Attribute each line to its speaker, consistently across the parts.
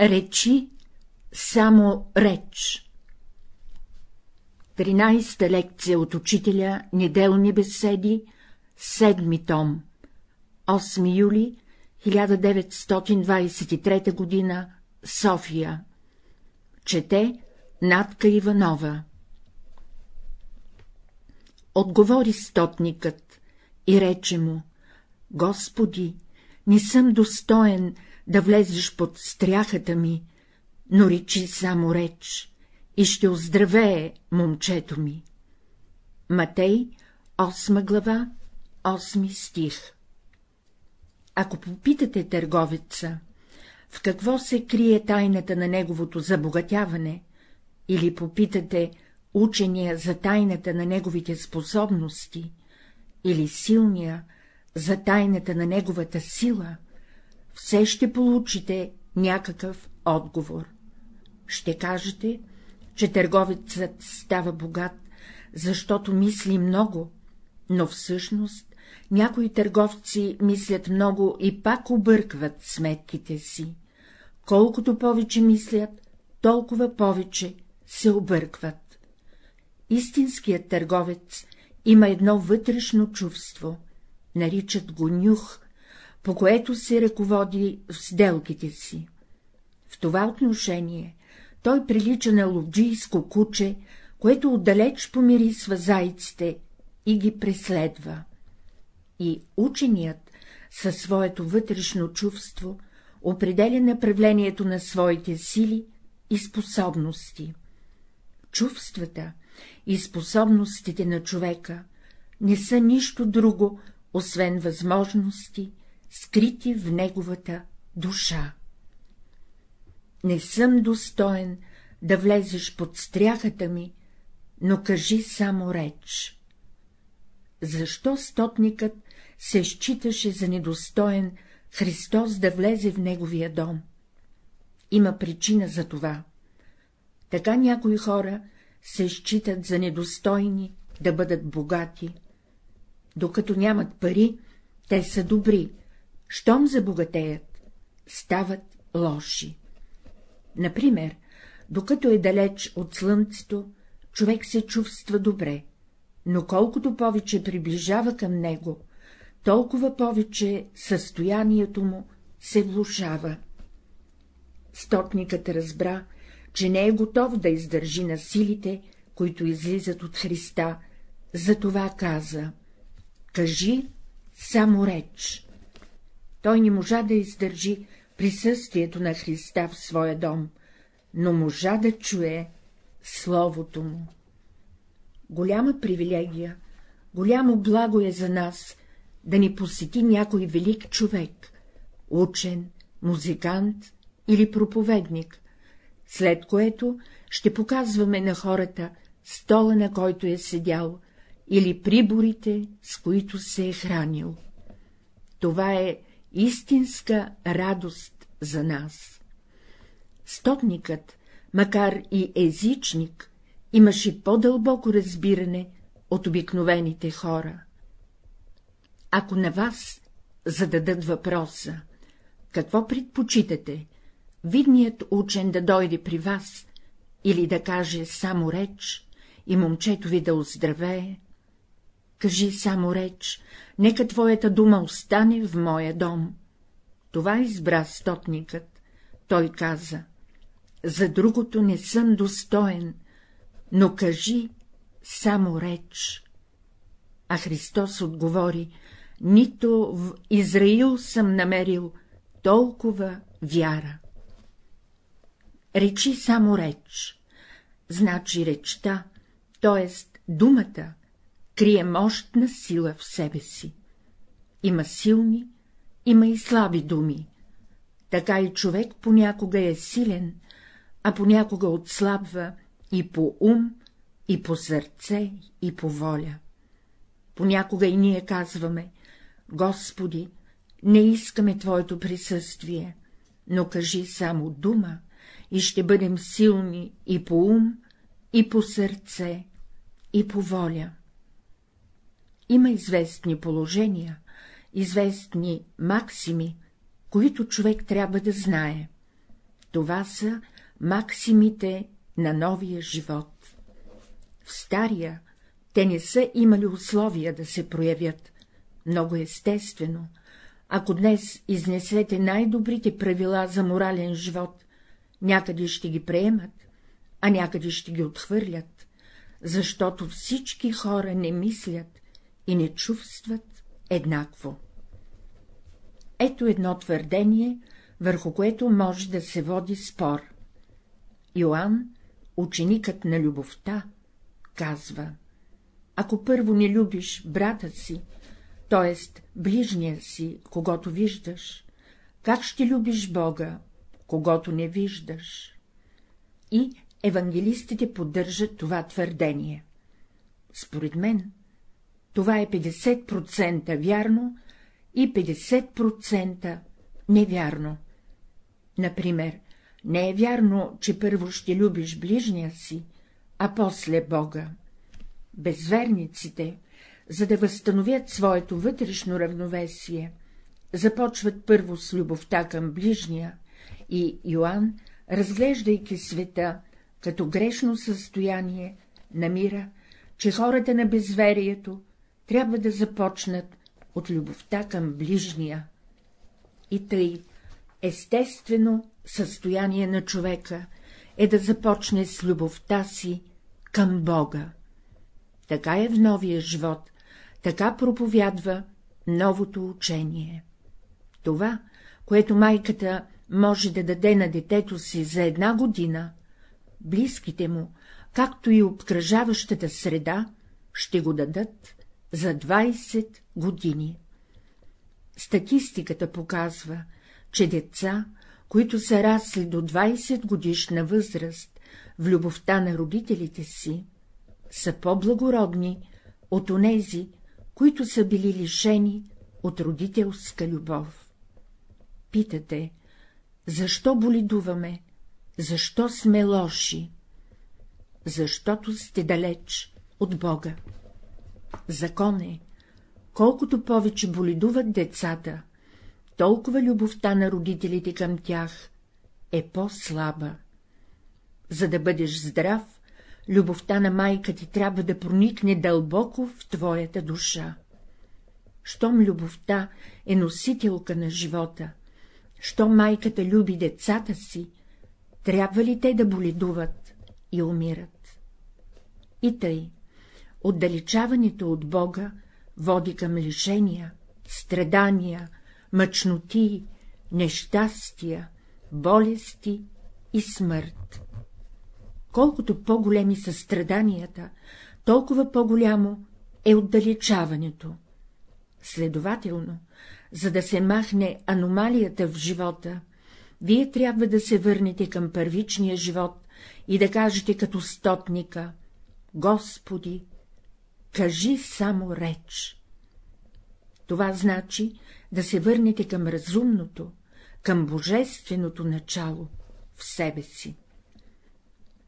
Speaker 1: Речи само реч. Тринайста лекция от учителя Неделни беседи, седми том, 8 юли 1923 г. София. Чете Натка Иванова. Отговори стотникът и рече му — Господи, не съм достоен да влезеш под стряхата ми, но речи само реч и ще оздравее момчето ми. Матей, 8 глава, 8 стих Ако попитате търговеца, в какво се крие тайната на неговото забогатяване, или попитате учения за тайната на неговите способности, или силния за тайната на неговата сила, все ще получите някакъв отговор. Ще кажете, че търговецът става богат, защото мисли много, но всъщност някои търговци мислят много и пак объркват сметките си. Колкото повече мислят, толкова повече се объркват. Истинският търговец има едно вътрешно чувство, наричат го нюх, по което се ръководи в сделките си. В това отношение той прилича на ловджийско куче, което отдалеч помирисва зайците и ги преследва. И ученият със своето вътрешно чувство определя направлението на своите сили и способности. Чувствата и способностите на човека не са нищо друго, освен възможности, скрити в неговата душа. Не съм достоен да влезеш под стряхата ми, но кажи само реч. Защо стотникът се считаше за недостоен Христос да влезе в неговия дом? Има причина за това. Така някои хора се считат за недостойни да бъдат богати. Докато нямат пари, те са добри, щом забогатеят, стават лоши. Например, докато е далеч от слънцето, човек се чувства добре, но колкото повече приближава към него, толкова повече състоянието му се влушава. Стотникът разбра, че не е готов да издържи на силите, които излизат от Христа, затова каза — кажи само реч. Той не можа да издържи присъствието на Христа в своя дом, но можа да чуе Словото му. Голяма привилегия, голямо благо е за нас да ни посети някой велик човек, учен, музикант или проповедник, след което ще показваме на хората стола, на който е седял, или приборите, с които се е хранил. Това е истинска радост за нас. Стотникът, макар и езичник, имаше по-дълбоко разбиране от обикновените хора. Ако на вас зададат въпроса, какво предпочитате, видният учен да дойде при вас или да каже само реч и момчето ви да оздравее, кажи само реч, нека твоята дума остане в моя дом. Това избра стотникът. Той каза, за другото не съм достоен, но кажи само реч. А Христос отговори, нито в Израил съм намерил толкова вяра. Речи само реч, значи речта, т.е. думата, крие мощна сила в себе си. Има силни, има и слаби думи. Така и човек понякога е силен, а понякога отслабва и по ум, и по сърце, и по воля. Понякога и ние казваме, Господи, не искаме Твоето присъствие, но кажи само дума, и ще бъдем силни и по ум, и по сърце, и по воля. Има известни положения, известни максими, които човек трябва да знае. Това са максимите на новия живот. В стария те не са имали условия да се проявят. Много естествено, ако днес изнесете най-добрите правила за морален живот, някъде ще ги приемат, а някъде ще ги отхвърлят, защото всички хора не мислят и не чувстват еднакво. Ето едно твърдение, върху което може да се води спор. Йоанн, ученикът на любовта, казва ако първо не любиш брата си, т.е. ближния си, когато виждаш, как ще любиш Бога, когато не виждаш? И евангелистите поддържат това твърдение. Според мен, това е 50% вярно и 50% невярно. Например, не е вярно, че първо ще любиш ближния си, а после Бога. Безверниците, за да възстановят своето вътрешно равновесие, започват първо с любовта към ближния и Йоанн, разглеждайки света като грешно състояние, намира, че хората на безверието трябва да започнат от любовта към ближния. И тъй, естествено състояние на човека е да започне с любовта си към Бога. Така е в новия живот, така проповядва новото учение. Това, което майката може да даде на детето си за една година, близките му, както и обкръжаващата среда, ще го дадат за 20 години. Статистиката показва, че деца, които са расли до 20 годишна възраст в любовта на родителите си, са по-благородни от онези, които са били лишени от родителска любов. Питате, защо болидуваме, защо сме лоши? Защото сте далеч от Бога. Закон е, колкото повече болидуват децата, толкова любовта на родителите към тях е по-слаба. За да бъдеш здрав, любовта на майка ти трябва да проникне дълбоко в твоята душа. Щом любовта е носителка на живота, щом майката люби децата си, трябва ли те да боледуват и умират? И тъй, отдалечаването от Бога води към лишения, страдания, мъчноти, нещастия, болести и смърт. Колкото по-големи са страданията, толкова по-голямо е отдалечаването. Следователно, за да се махне аномалията в живота, вие трябва да се върнете към първичния живот и да кажете като стотника — Господи, кажи само реч. Това значи да се върнете към разумното, към божественото начало в себе си.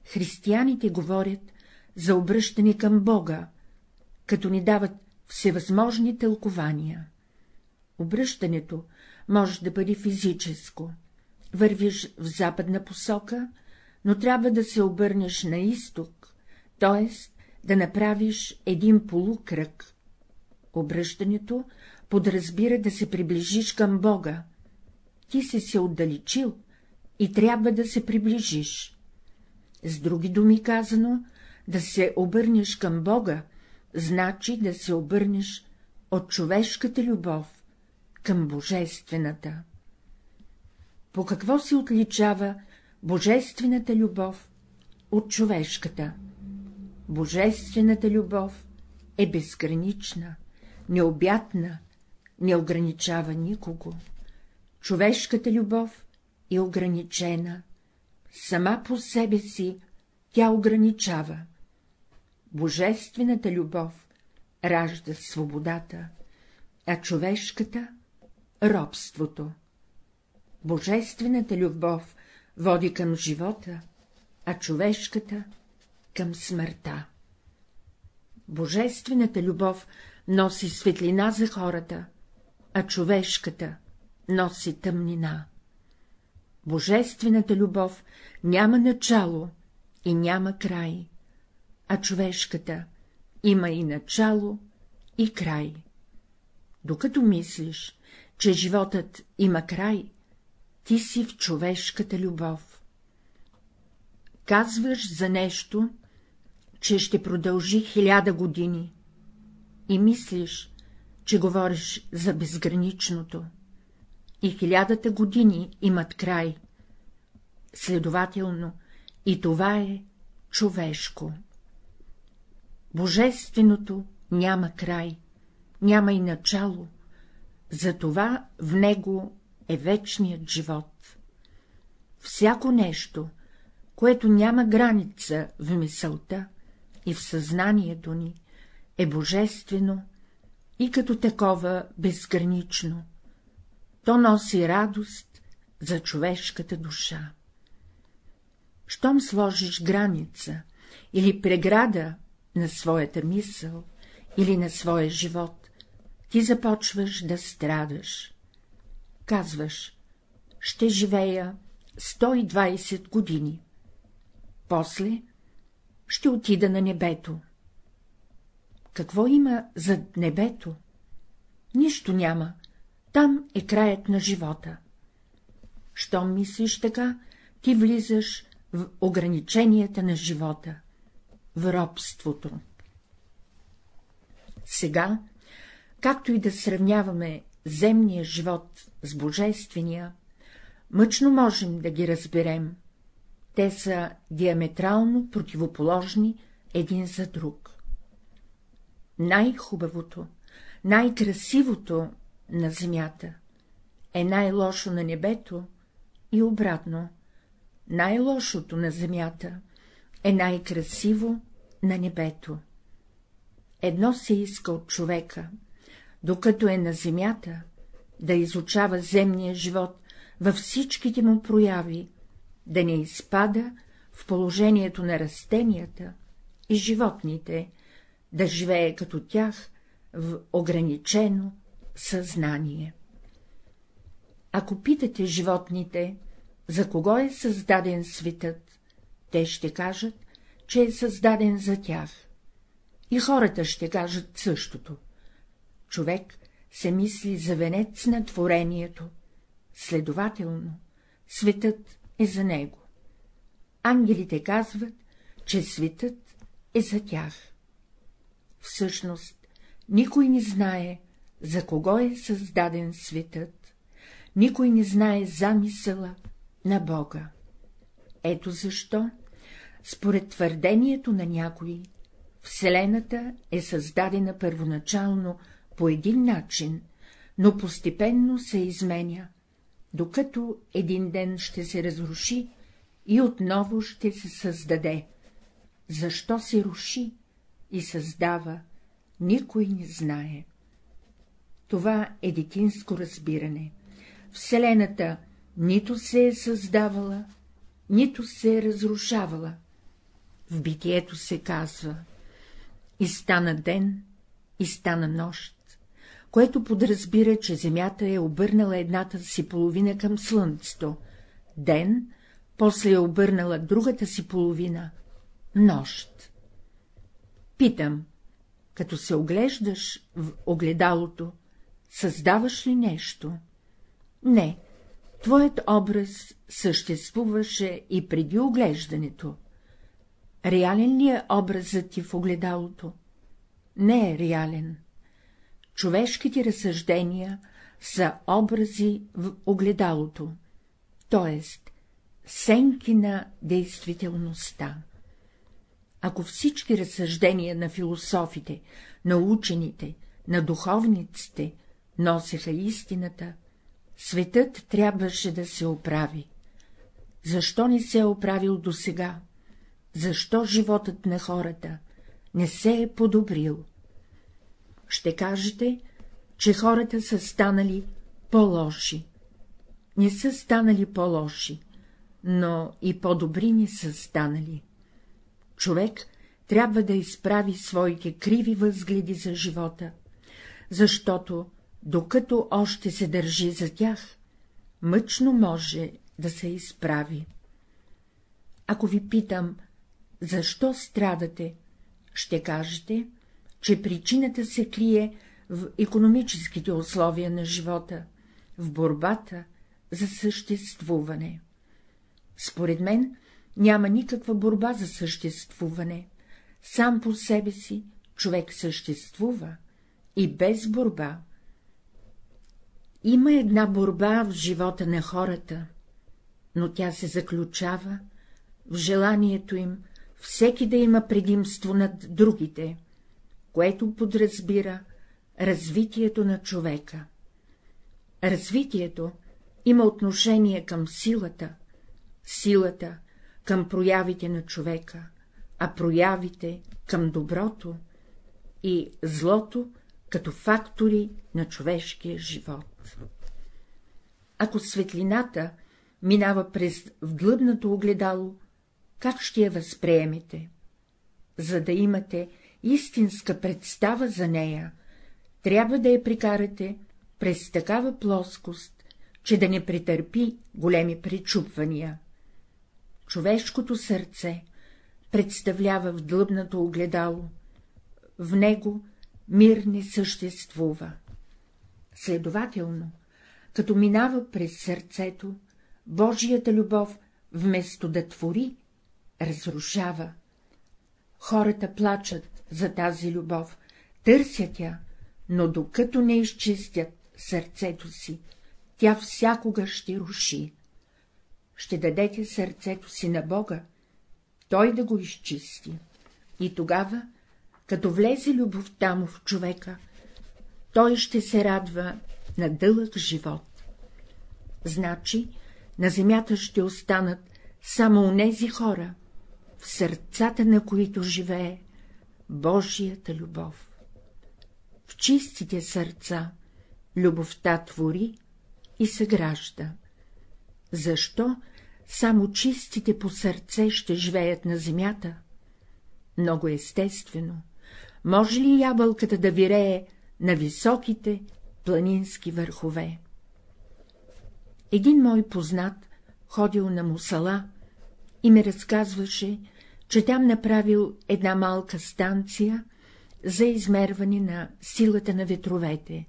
Speaker 1: Християните говорят за обръщане към Бога, като ни дават всевъзможни тълкования. Обръщането може да бъде физическо. Вървиш в западна посока, но трябва да се обърнеш на изток, т.е. да направиш един полукръг. Обръщането подразбира да се приближиш към Бога. Ти си се отдалечил и трябва да се приближиш. С други думи казано, да се обърнеш към Бога, значи да се обърнеш от човешката любов към божествената. По какво се отличава божествената любов от човешката? Божествената любов е безгранична, необятна, не ограничава никого. Човешката любов е ограничена, сама по себе си тя ограничава. Божествената любов ражда свободата, а човешката — робството. Божествената любов води към живота, а човешката — към смъртта. Божествената любов носи светлина за хората, а човешката носи тъмнина. Божествената любов няма начало и няма край, а човешката има и начало, и край. Докато мислиш, че животът има край, ти си в човешката любов. Казваш за нещо, че ще продължи хиляда години, и мислиш, че говориш за безграничното. И хилядата години имат край. Следователно, и това е човешко. Божественото няма край, няма и начало, затова в него е вечният живот. Всяко нещо, което няма граница в мисълта и в съзнанието ни, е божествено и като такова безгранично. То носи радост за човешката душа. Щом сложиш граница или преграда на своята мисъл или на своя живот, ти започваш да страдаш. Казваш, ще живея 120 години. После ще отида на небето. Какво има зад небето? Нищо няма. Там е краят на живота. Щом мислиш така, ти влизаш в ограниченията на живота, в робството. Сега, както и да сравняваме земния живот с божествения, мъчно можем да ги разберем. Те са диаметрално противоположни един за друг. Най-хубавото, най-красивото на земята е най-лошо на небето и обратно. Най-лошото на земята е най-красиво на небето. Едно се иска от човека, докато е на земята, да изучава земния живот във всичките му прояви, да не изпада в положението на растенията и животните, да живее като тях в ограничено съзнание. Ако питате животните, за кого е създаден светът, те ще кажат, че е създаден за тях. И хората ще кажат същото. Човек се мисли за венец на творението, следователно, светът е за него. Ангелите казват, че светът е за тях. Всъщност, никой не знае, за кого е създаден светът, никой не знае замисъла на Бога. Ето защо, според твърдението на някои, Вселената е създадена първоначално по един начин, но постепенно се изменя, докато един ден ще се разруши и отново ще се създаде. Защо се руши и създава, никой не знае. Това е детинско разбиране. Вселената нито се е създавала, нито се е разрушавала. В битието се казва — и стана ден, и стана нощ, което подразбира, че Земята е обърнала едната си половина към Слънцето, ден, после е обърнала другата си половина — нощ. Питам, като се оглеждаш в огледалото, създаваш ли нещо? Не, твоят образ съществуваше и преди оглеждането. Реален ли е образът ти в огледалото? Не е реален. Човешките разсъждения са образи в огледалото, т.е. сенки на действителността. Ако всички разсъждения на философите, на учените, на духовниците носеха истината, светът трябваше да се оправи. Защо не се е оправил досега? Защо животът на хората не се е подобрил? Ще кажете, че хората са станали по-лоши. Не са станали по-лоши, но и по-добри не са станали. Човек трябва да изправи своите криви възгледи за живота, защото, докато още се държи за тях, мъчно може да се изправи. Ако ви питам, защо страдате, ще кажете, че причината се крие в економическите условия на живота, в борбата за съществуване. Според мен няма никаква борба за съществуване. Сам по себе си човек съществува и без борба. Има една борба в живота на хората, но тя се заключава в желанието им всеки да има предимство над другите, което подразбира развитието на човека. Развитието има отношение към силата, силата към проявите на човека, а проявите към доброто и злото като фактори на човешкия живот. Ако светлината минава през вдлъбното огледало, как ще я възприемете? За да имате истинска представа за нея, трябва да я прикарате през такава плоскост, че да не претърпи големи причупвания. Човешкото сърце представлява в длъбното огледало, в него мир не съществува. Следователно, като минава през сърцето, Божията любов, вместо да твори, разрушава. Хората плачат за тази любов, търсят я, но докато не изчистят сърцето си, тя всякога ще руши. Ще дадете сърцето си на Бога, Той да го изчисти. И тогава, като влезе любовта му в човека, той ще се радва на дълъг живот. Значи, на земята ще останат само онези хора, в сърцата на които живее Божията любов. В чистите сърца любовта твори и съгражда. Защо само чистите по сърце ще живеят на земята? Много естествено. Може ли ябълката да вирее на високите планински върхове? Един мой познат ходил на мусала и ми разказваше, че там направил една малка станция за измерване на силата на ветровете.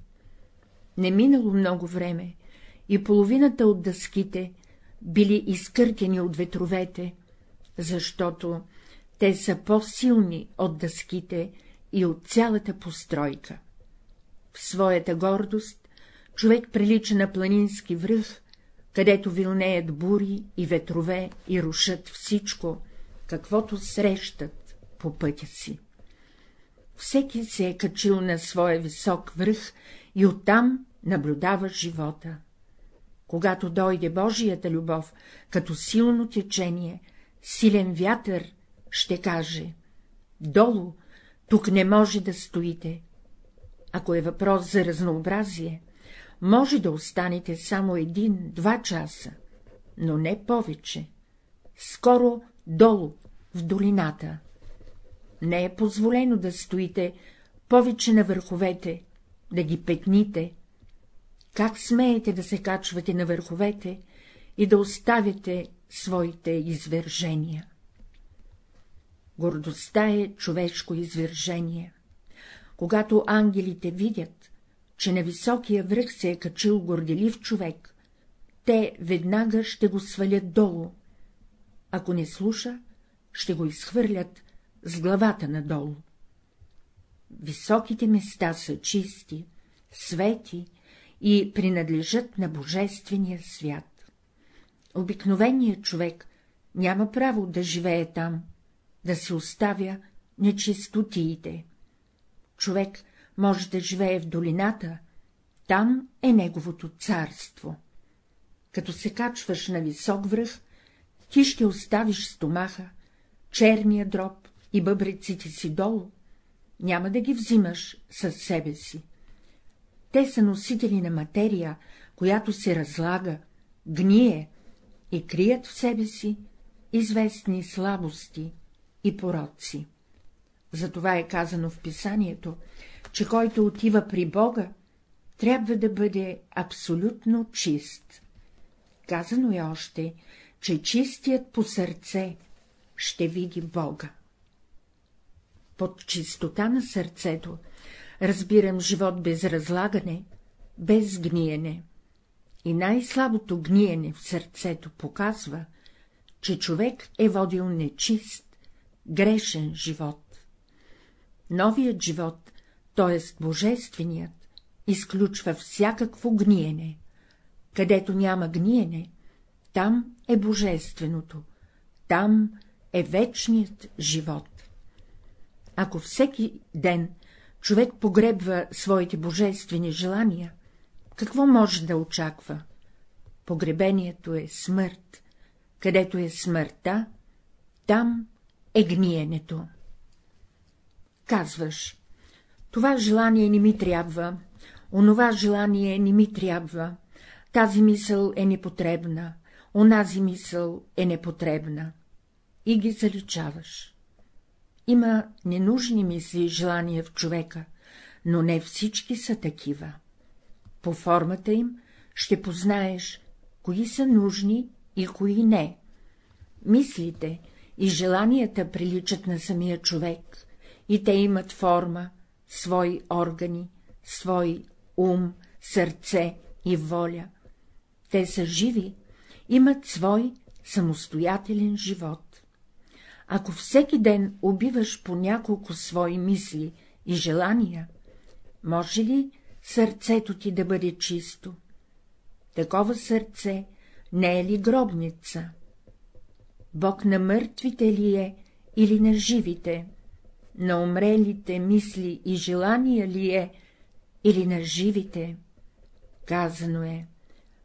Speaker 1: Не минало много време и половината от дъските били изкъртени от ветровете, защото те са по-силни от дъските и от цялата постройка. В своята гордост човек прилича на планински връх, където вилнеят бури и ветрове и рушат всичко, каквото срещат по пътя си. Всеки се е качил на своя висок връх и оттам наблюдава живота. Когато дойде Божията любов, като силно течение, силен вятър, ще каже — долу, тук не може да стоите. Ако е въпрос за разнообразие, може да останете само един-два часа, но не повече. Скоро долу, в долината. Не е позволено да стоите повече на върховете, да ги петните. Как смеете да се качвате на върховете и да оставяте своите извержения? Гордостта е човешко извържение. Когато ангелите видят, че на високия връх се е качил горделив човек, те веднага ще го свалят долу. Ако не слуша, ще го изхвърлят с главата надолу. Високите места са чисти, свети и принадлежат на Божествения свят. Обикновеният човек няма право да живее там, да се оставя нечистотиите. Човек може да живее в долината, там е неговото царство. Като се качваш на висок връх, ти ще оставиш стомаха, черния дроб и бъбреците си долу, няма да ги взимаш със себе си. Те са носители на материя, която се разлага, гние и крият в себе си известни слабости и пороци. Затова е казано в писанието, че който отива при Бога, трябва да бъде абсолютно чист. Казано е още, че чистият по сърце ще види Бога. Под чистота на сърцето разбирам живот без разлагане, без гниене. И най-слабото гниене в сърцето показва, че човек е водил нечист, грешен живот. Новият живот, т.е. божественият, изключва всякакво гниене. Където няма гниене, там е божественото, там е вечният живот. Ако всеки ден човек погребва своите божествени желания, какво може да очаква? Погребението е смърт. Където е смъртта, там е гниенето. Казваш, това желание не ми трябва, онова желание не ми трябва, тази мисъл е непотребна, онази мисъл е непотребна. И ги заличаваш. Има ненужни мисли и желания в човека, но не всички са такива. По формата им ще познаеш, кои са нужни и кои не. Мислите и желанията приличат на самия човек, и те имат форма, свои органи, свой ум, сърце и воля. Те са живи, имат свой самостоятелен живот. Ако всеки ден убиваш по няколко свои мисли и желания, може ли сърцето ти да бъде чисто? Такова сърце не е ли гробница? Бог на мъртвите ли е или на живите? На умрелите мисли и желания ли е или на живите? Казано е,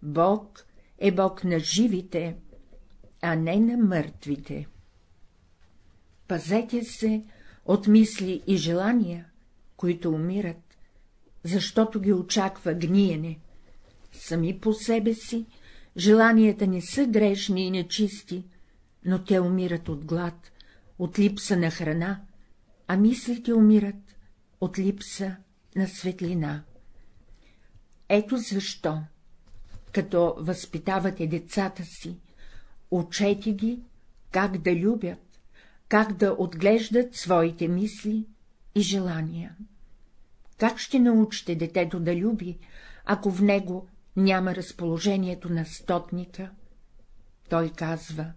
Speaker 1: Бог е Бог на живите, а не на мъртвите. Пазете се от мисли и желания, които умират, защото ги очаква гниене. Сами по себе си желанията не са грешни и нечисти, но те умират от глад, от липса на храна, а мислите умират от липса на светлина. Ето защо, като възпитавате децата си, учете ги как да любят, как да отглеждат своите мисли и желания. Как ще научите детето да люби, ако в него няма разположението на стотника? Той казва,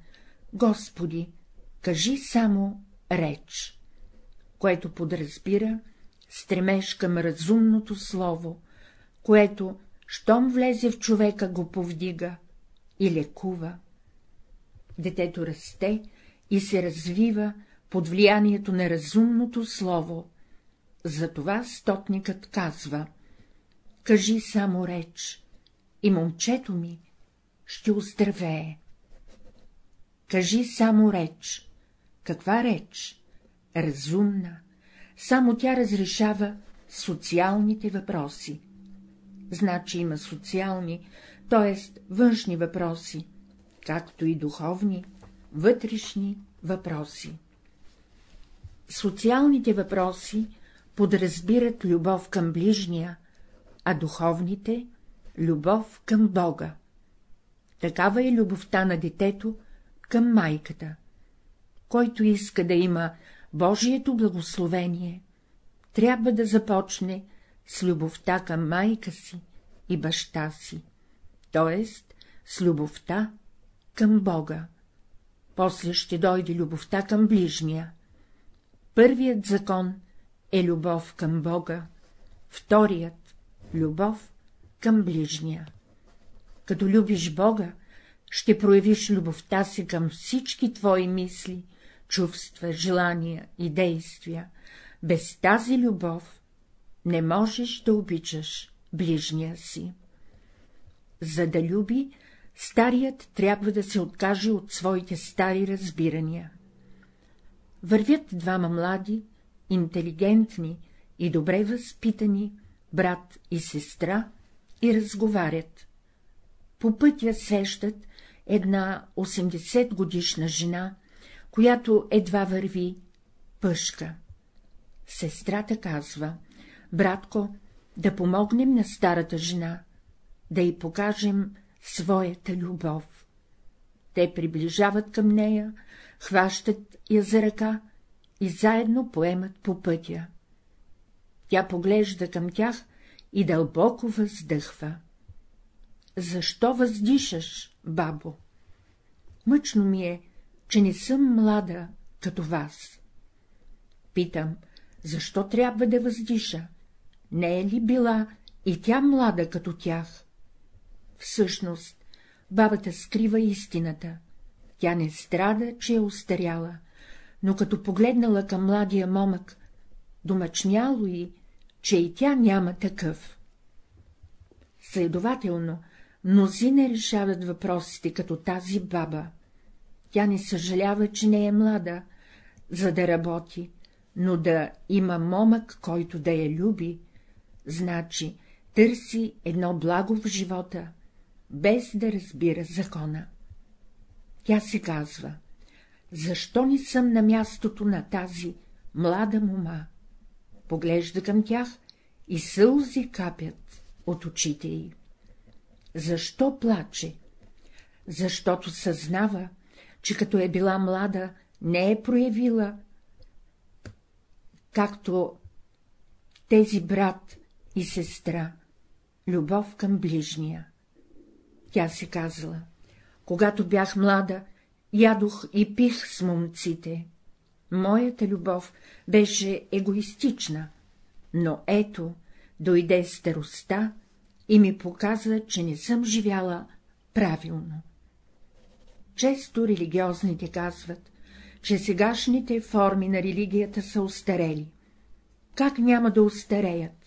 Speaker 1: Господи, кажи само реч, което подразбира стремеж към разумното слово, което, щом влезе в човека, го повдига и лекува. Детето расте и се развива под влиянието на разумното слово. Затова стотникът казва — кажи само реч, и момчето ми ще оздравее. Кажи само реч. Каква реч? Разумна. Само тя разрешава социалните въпроси. Значи има социални, т.е. външни въпроси, както и духовни, вътрешни въпроси. Социалните въпроси подразбират любов към ближния, а духовните — любов към Бога. Такава е любовта на детето към майката. Който иска да има Божието благословение, трябва да започне с любовта към майка си и баща си, т.е. с любовта към Бога. После ще дойде любовта към ближния. Първият закон е любов към Бога, вторият — любов към ближния. Като любиш Бога, ще проявиш любовта си към всички твои мисли, чувства, желания и действия. Без тази любов не можеш да обичаш ближния си. За да люби, старият трябва да се откаже от своите стари разбирания. Вървят двама млади, интелигентни и добре възпитани брат и сестра и разговарят. По пътя сещат една 80 годишна жена, която едва върви пъшка. Сестрата казва, братко, да помогнем на старата жена, да й покажем своята любов. Те приближават към нея, хващат я за ръка и заедно поемат по пътя. Тя поглежда към тях и дълбоко въздъхва. Защо въздишаш, бабо? Мъчно ми е, че не съм млада, като вас. Питам, защо трябва да въздиша? Не е ли била и тя млада като тях? Всъщност, бабата скрива истината. Тя не страда, че е устаряла, но като погледнала към младия момък, домъчняло и, че и тя няма такъв. Следователно, мнози не решават въпросите като тази баба. Тя не съжалява, че не е млада, за да работи, но да има момък, който да я люби, значи търси едно благо в живота, без да разбира закона. Тя се казва, защо не съм на мястото на тази млада мома? Поглежда към тях и сълзи капят от очите й. Защо плаче? Защото съзнава, че като е била млада, не е проявила, както тези брат и сестра, любов към ближния. Тя се казала, когато бях млада, ядох и пих с момците. Моята любов беше егоистична, но ето, дойде староста и ми показа, че не съм живяла правилно. Често религиозните казват, че сегашните форми на религията са устарели. Как няма да устареят?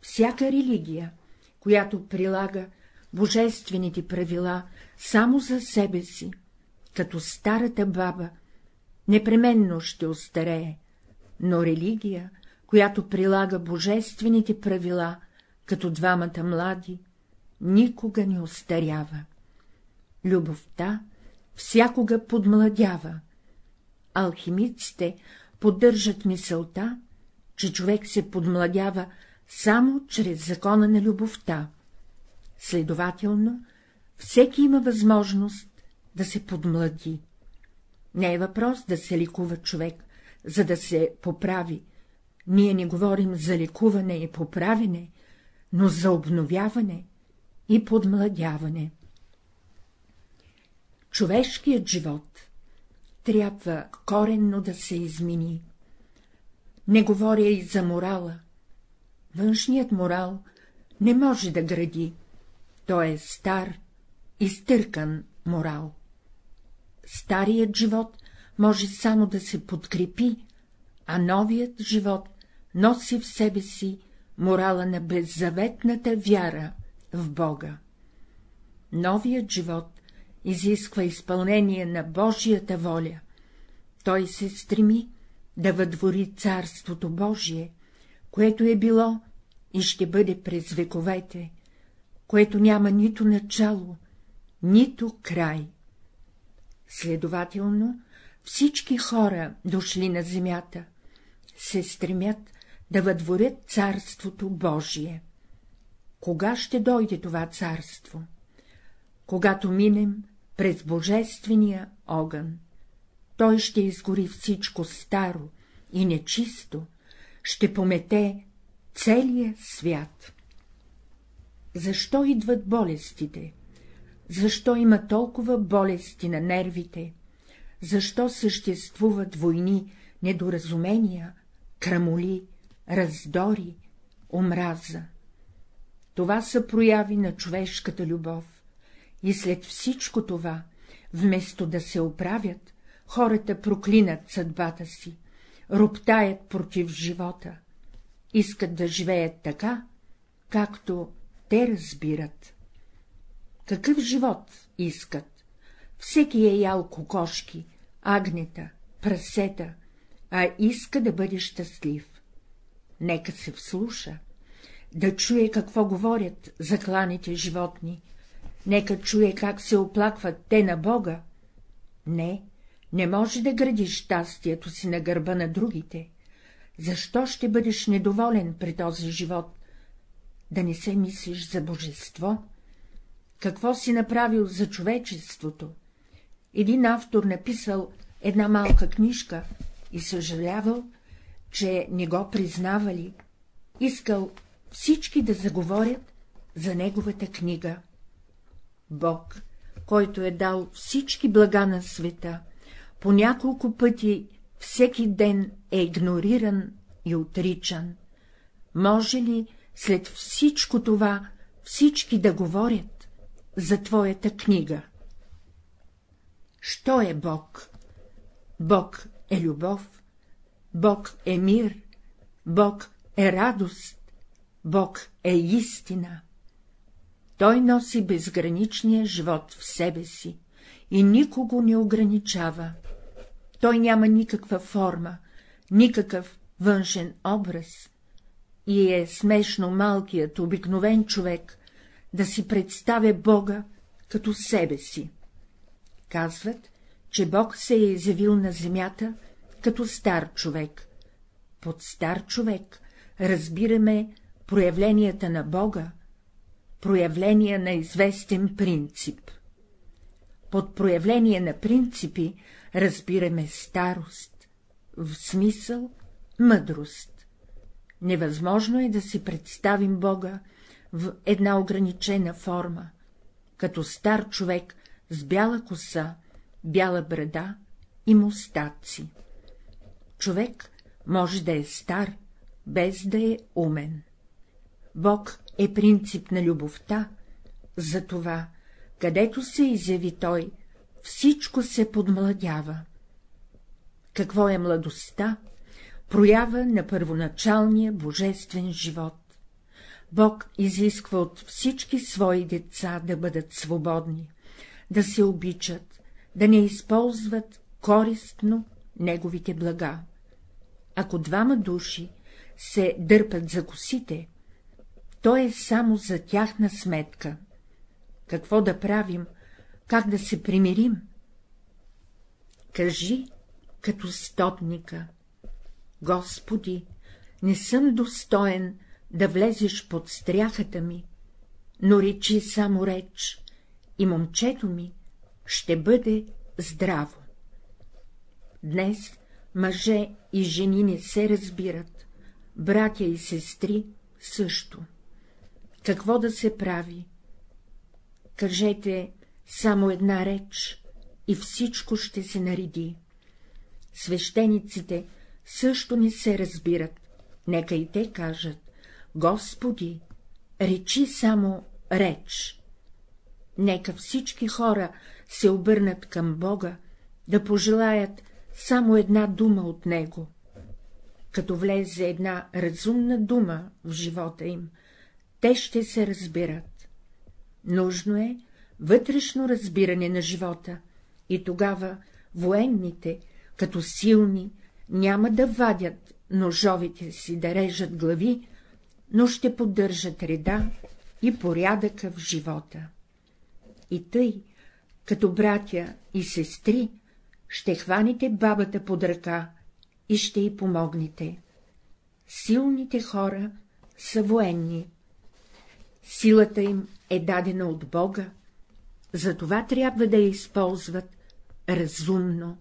Speaker 1: Всяка религия, която прилага божествените правила само за себе си, като старата баба, непременно ще устарее, но религия, която прилага божествените правила, като двамата млади, никога не устарява. Любовта всякога подмладява. Алхимиците поддържат мисълта, че човек се подмладява само чрез закона на любовта. Следователно, всеки има възможност да се подмлади. Не е въпрос да се ликува човек, за да се поправи. Ние не говорим за ликуване и поправене, но за обновяване и подмладяване. Човешкият живот трябва коренно да се измени. Не говоря и за морала. Външният морал не може да гради, той е стар, изтъркан морал. Старият живот може само да се подкрепи, а новият живот носи в себе си морала на беззаветната вяра в Бога. Новият живот изисква изпълнение на Божията воля. Той се стреми да въдвори Царството Божие, което е било и ще бъде през вековете, което няма нито начало, нито край. Следователно, всички хора, дошли на земята, се стремят да въдворят Царството Божие. Кога ще дойде това царство? Когато минем през Божествения огън. Той ще изгори всичко старо и нечисто, ще помете целия свят. Защо идват болестите? Защо има толкова болести на нервите? Защо съществуват войни, недоразумения, крамоли, раздори, омраза? Това са прояви на човешката любов. И след всичко това, вместо да се оправят, хората проклинат съдбата си, роптаят против живота, искат да живеят така, както те разбират. Какъв живот искат? Всеки е ял кокошки, агнета, прасета, а иска да бъде щастлив. Нека се вслуша, да чуе какво говорят закланите животни, нека чуе как се оплакват те на Бога. Не, не може да градиш щастието си на гърба на другите. Защо ще бъдеш недоволен при този живот? Да не се мислиш за божество? какво си направил за човечеството. Един автор написал една малка книжка и съжалявал, че не го признавали, искал всички да заговорят за неговата книга. Бог, който е дал всички блага на света, по няколко пъти всеки ден е игнориран и отричан. Може ли след всичко това всички да говорят за твоята книга? Що е Бог? Бог е любов, Бог е мир, Бог е радост, Бог е истина. Той носи безграничния живот в себе си и никого не ограничава. Той няма никаква форма, никакъв външен образ. И е смешно малкият, обикновен човек да си представя Бога като себе си. Казват, че Бог се е изявил на земята като стар човек. Под стар човек разбираме проявленията на Бога, проявления на известен принцип. Под проявление на принципи разбираме старост, в смисъл мъдрост. Невъзможно е да си представим Бога в една ограничена форма, като стар човек с бяла коса, бяла брада и мустаци. Човек може да е стар, без да е умен. Бог е принцип на любовта, затова, където се изяви той, всичко се подмладява. Какво е младостта? Проява на първоначалния божествен живот. Бог изисква от всички свои деца да бъдат свободни, да се обичат, да не използват користно неговите блага. Ако двама души се дърпат за косите, то е само за тяхна сметка. Какво да правим, как да се примирим? Кажи, като стотника, Господи, не съм достоен да влезеш под стряхата ми, но речи само реч, и момчето ми ще бъде здраво. Днес мъже и жени не се разбират, братя и сестри също. Какво да се прави? Кажете само една реч и всичко ще се нареди. Свещениците също не се разбират, нека и те кажат, Господи, речи само реч. Нека всички хора се обърнат към Бога, да пожелаят само една дума от Него. Като влезе една разумна дума в живота им, те ще се разбират. Нужно е вътрешно разбиране на живота, и тогава военните, като силни, няма да вадят ножовите си да режат глави, но ще поддържат реда и порядъка в живота. И тъй, като братя и сестри, ще хваните бабата под ръка и ще й помогнете. Силните хора са военни. Силата им е дадена от Бога, затова трябва да я използват разумно.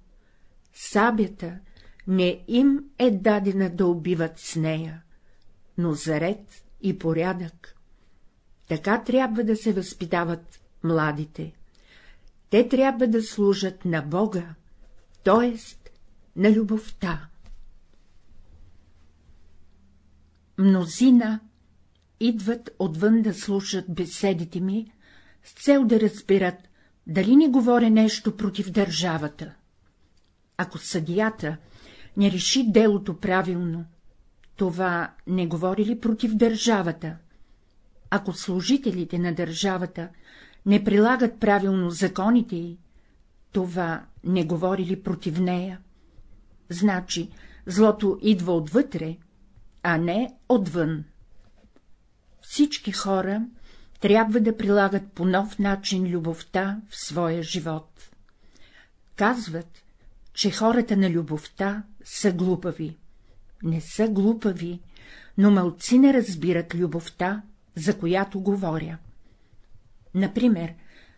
Speaker 1: Сабята не им е дадена да убиват с нея, но за ред и порядък. Така трябва да се възпитават младите. Те трябва да служат на Бога, т.е. на любовта. Мнозина идват отвън да слушат беседите ми, с цел да разбират, дали не говоря нещо против държавата. Ако съдията не реши делото правилно, това не говори ли против държавата? Ако служителите на държавата не прилагат правилно законите й, това не говори ли против нея? Значи, злото идва отвътре, а не отвън. Всички хора трябва да прилагат по нов начин любовта в своя живот. Казват, че хората на любовта са глупави. Не са глупави, но мълци не разбират любовта, за която говоря. Например,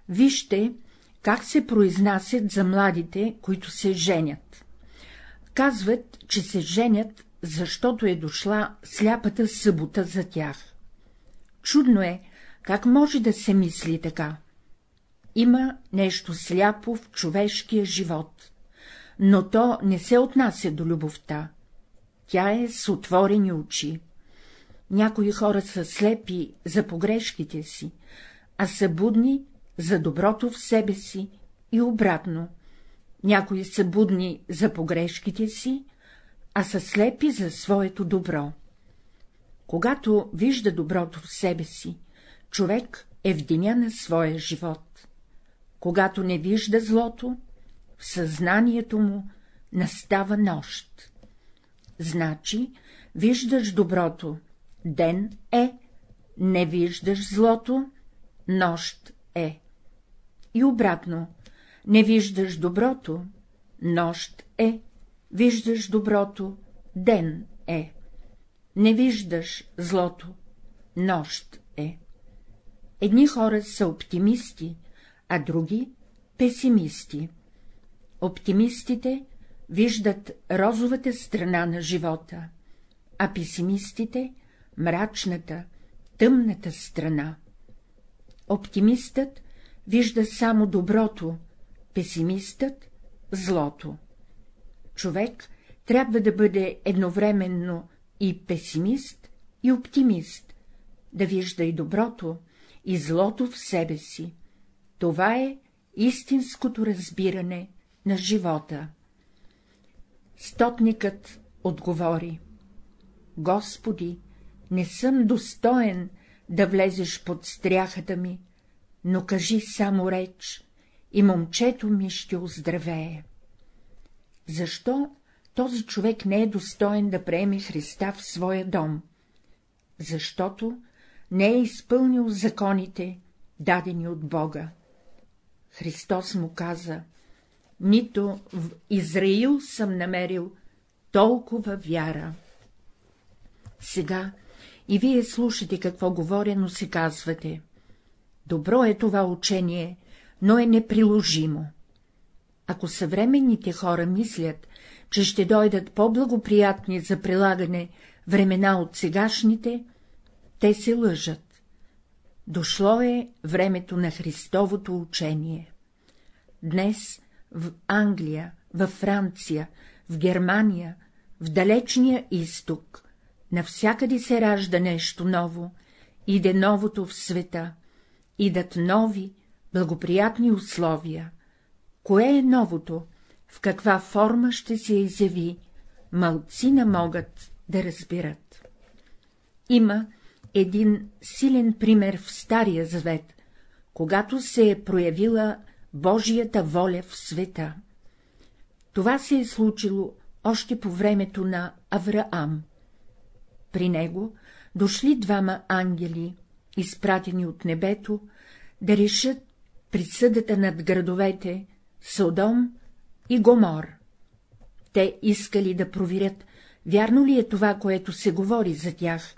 Speaker 1: вижте, как се произнасят за младите, които се женят. Казват, че се женят, защото е дошла сляпата събота за тях. Чудно е, как може да се мисли така. Има нещо сляпо в човешкия живот, но то не се отнася до любовта. Тя е с отворени очи. Някои хора са слепи за погрешките си, а са будни за доброто в себе си и обратно. Някои са будни за погрешките си, а са слепи за своето добро. Когато вижда доброто в себе си, човек е в деня на своя живот. Когато не вижда злото, в съзнанието му настава нощ. Значи, виждаш доброто, ден е, не виждаш злото, нощ е. И обратно, не виждаш доброто, нощ е, виждаш доброто, ден е. Не виждаш злото, нощ е. Едни хора са оптимисти, а други — песимисти. Оптимистите виждат розовата страна на живота, а песимистите — мрачната, тъмната страна. Оптимистът вижда само доброто, песимистът — злото. Човек трябва да бъде едновременно и песимист, и оптимист, да вижда и доброто, и злото в себе си. Това е истинското разбиране на живота. Стотникът отговори. Господи, не съм достоен да влезеш под стряхата ми, но кажи само реч, и момчето ми ще оздравее. Защо този човек не е достоен да приеме Христа в своя дом? Защото не е изпълнил законите, дадени от Бога. Христос му каза, нито в Израил съм намерил толкова вяра. Сега и вие слушате какво говоря, но се казвате. Добро е това учение, но е неприложимо. Ако съвременните хора мислят, че ще дойдат по-благоприятни за прилагане времена от сегашните, те се лъжат. Дошло е времето на Христовото учение. Днес в Англия, във Франция, в Германия, в далечния изток, навсякъде се ражда нещо ново, иде новото в света, идат нови, благоприятни условия. Кое е новото, в каква форма ще се изяви, мълцина могат да разбират. Има един силен пример в Стария завет, когато се е проявила Божията воля в света. Това се е случило още по времето на Авраам. При него дошли двама ангели, изпратени от небето, да решат присъдата над градовете Содом и Гомор. Те искали да проверят, вярно ли е това, което се говори за тях,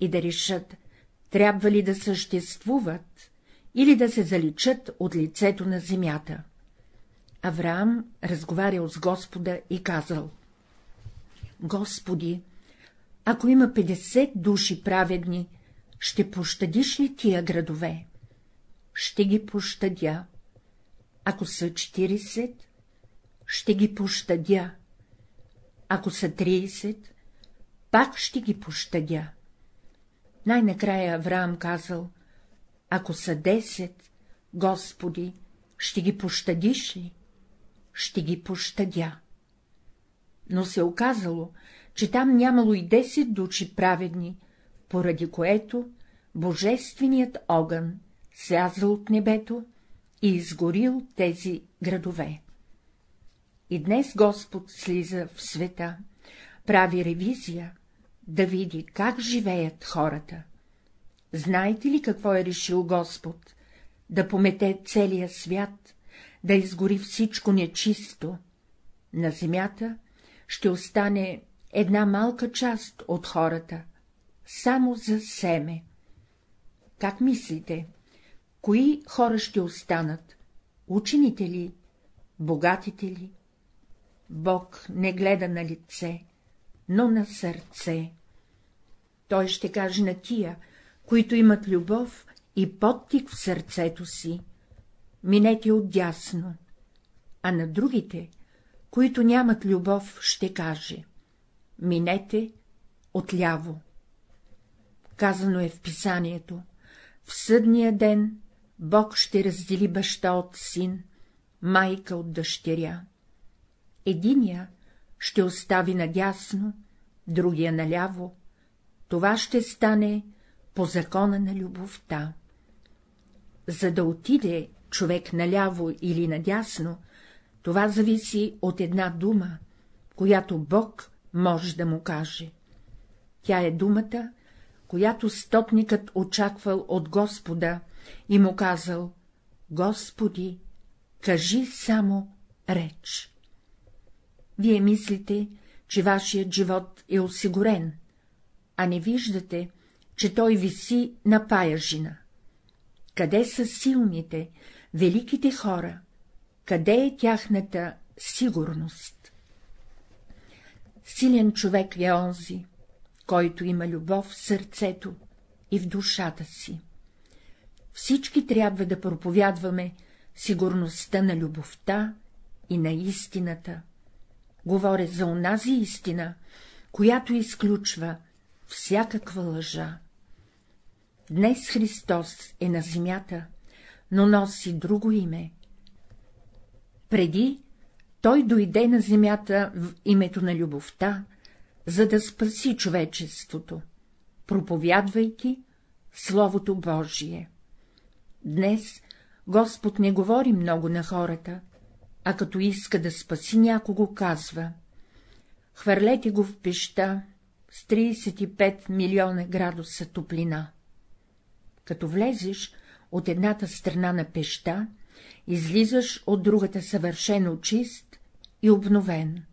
Speaker 1: и да решат, трябва ли да съществуват или да се заличат от лицето на земята. Авраам разговарял с Господа и казал — Господи, ако има 50 души праведни, ще пощадиш ли тия градове? Ще ги пощадя. Ако са 40, ще ги пощадя. Ако са 30, пак ще ги пощадя. Най-накрая Авраам казал, ако са 10, Господи, ще ги пощадиш ли? Ще ги пощадя. Но се оказало, че там нямало и 10 души праведни, поради което божественият огън слязал от небето и изгорил тези градове. И днес Господ слиза в света, прави ревизия, да види как живеят хората. Знаете ли какво е решил Господ? Да помете целия свят, да изгори всичко нечисто. На земята ще остане една малка част от хората, само за семе. Как мислите, кои хора ще останат? Учените ли? Богатите ли? Бог не гледа на лице, но на сърце. Той ще каже на тия, които имат любов и подтик в сърцето си, минете отдясно, а на другите, които нямат любов, ще каже — минете отляво. Казано е в писанието — в съдния ден Бог ще раздели баща от син, майка от дъщеря. Единия ще остави надясно, другия наляво, това ще стане по закона на любовта. За да отиде човек наляво или надясно, това зависи от една дума, която Бог може да му каже. Тя е думата, която стотникът очаквал от Господа и му казал — Господи, кажи само реч. Вие мислите, че вашият живот е осигурен, а не виждате, че той виси на паяжина. Къде са силните, великите хора? Къде е тяхната сигурност? Силен човек е онзи, който има любов в сърцето и в душата си. Всички трябва да проповядваме сигурността на любовта и на истината. Говоря за онази истина, която изключва всякаква лъжа. Днес Христос е на земята, но носи друго име. Преди той дойде на земята в името на любовта, за да спаси човечеството, проповядвайки Словото Божие. Днес Господ не говори много на хората, а като иска да спаси някого, казва — хвърлете го в пеща с 35 милиона градуса топлина. Като влезеш от едната страна на пеща, излизаш от другата съвършено чист и обновен.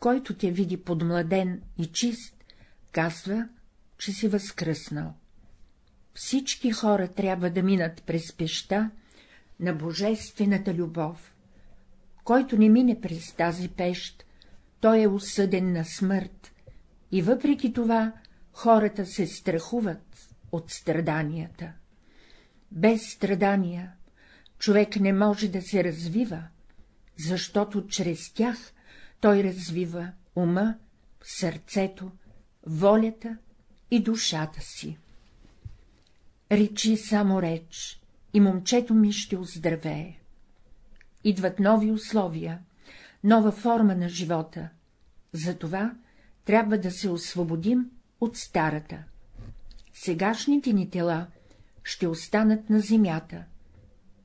Speaker 1: Който те види подмладен и чист, казва, че си възкръснал. Всички хора трябва да минат през пеща на божествената любов. Който не мине през тази пещ, той е осъден на смърт, и въпреки това хората се страхуват от страданията. Без страдания човек не може да се развива, защото чрез тях той развива ума, сърцето, волята и душата си. Речи само реч, и момчето ми ще оздравее. Идват нови условия, нова форма на живота, затова трябва да се освободим от старата. Сегашните ни тела ще останат на земята.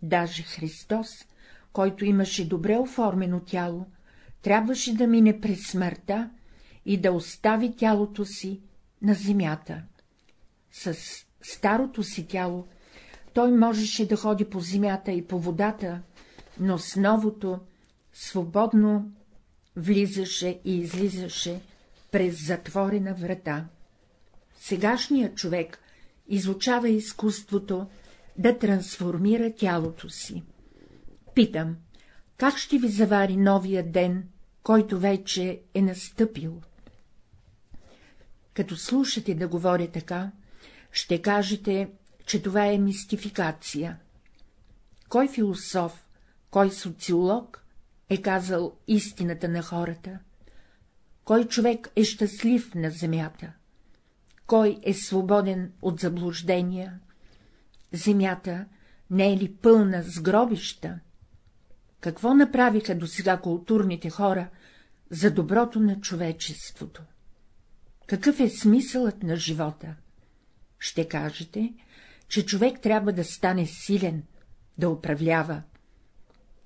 Speaker 1: Даже Христос, който имаше добре оформено тяло, трябваше да мине през смъртта и да остави тялото си на земята. С старото си тяло той можеше да ходи по земята и по водата, но с новото свободно влизаше и излизаше през затворена врата. Сегашният човек изучава изкуството да трансформира тялото си. Питам, как ще ви завари новия ден, който вече е настъпил? Като слушате да говоря така, ще кажете, че това е мистификация. Кой философ, кой социолог е казал истината на хората? Кой човек е щастлив на земята? Кой е свободен от заблуждения? Земята не е ли пълна с гробища? Какво направиха досега културните хора за доброто на човечеството? Какъв е смисълът на живота? Ще кажете, че човек трябва да стане силен, да управлява.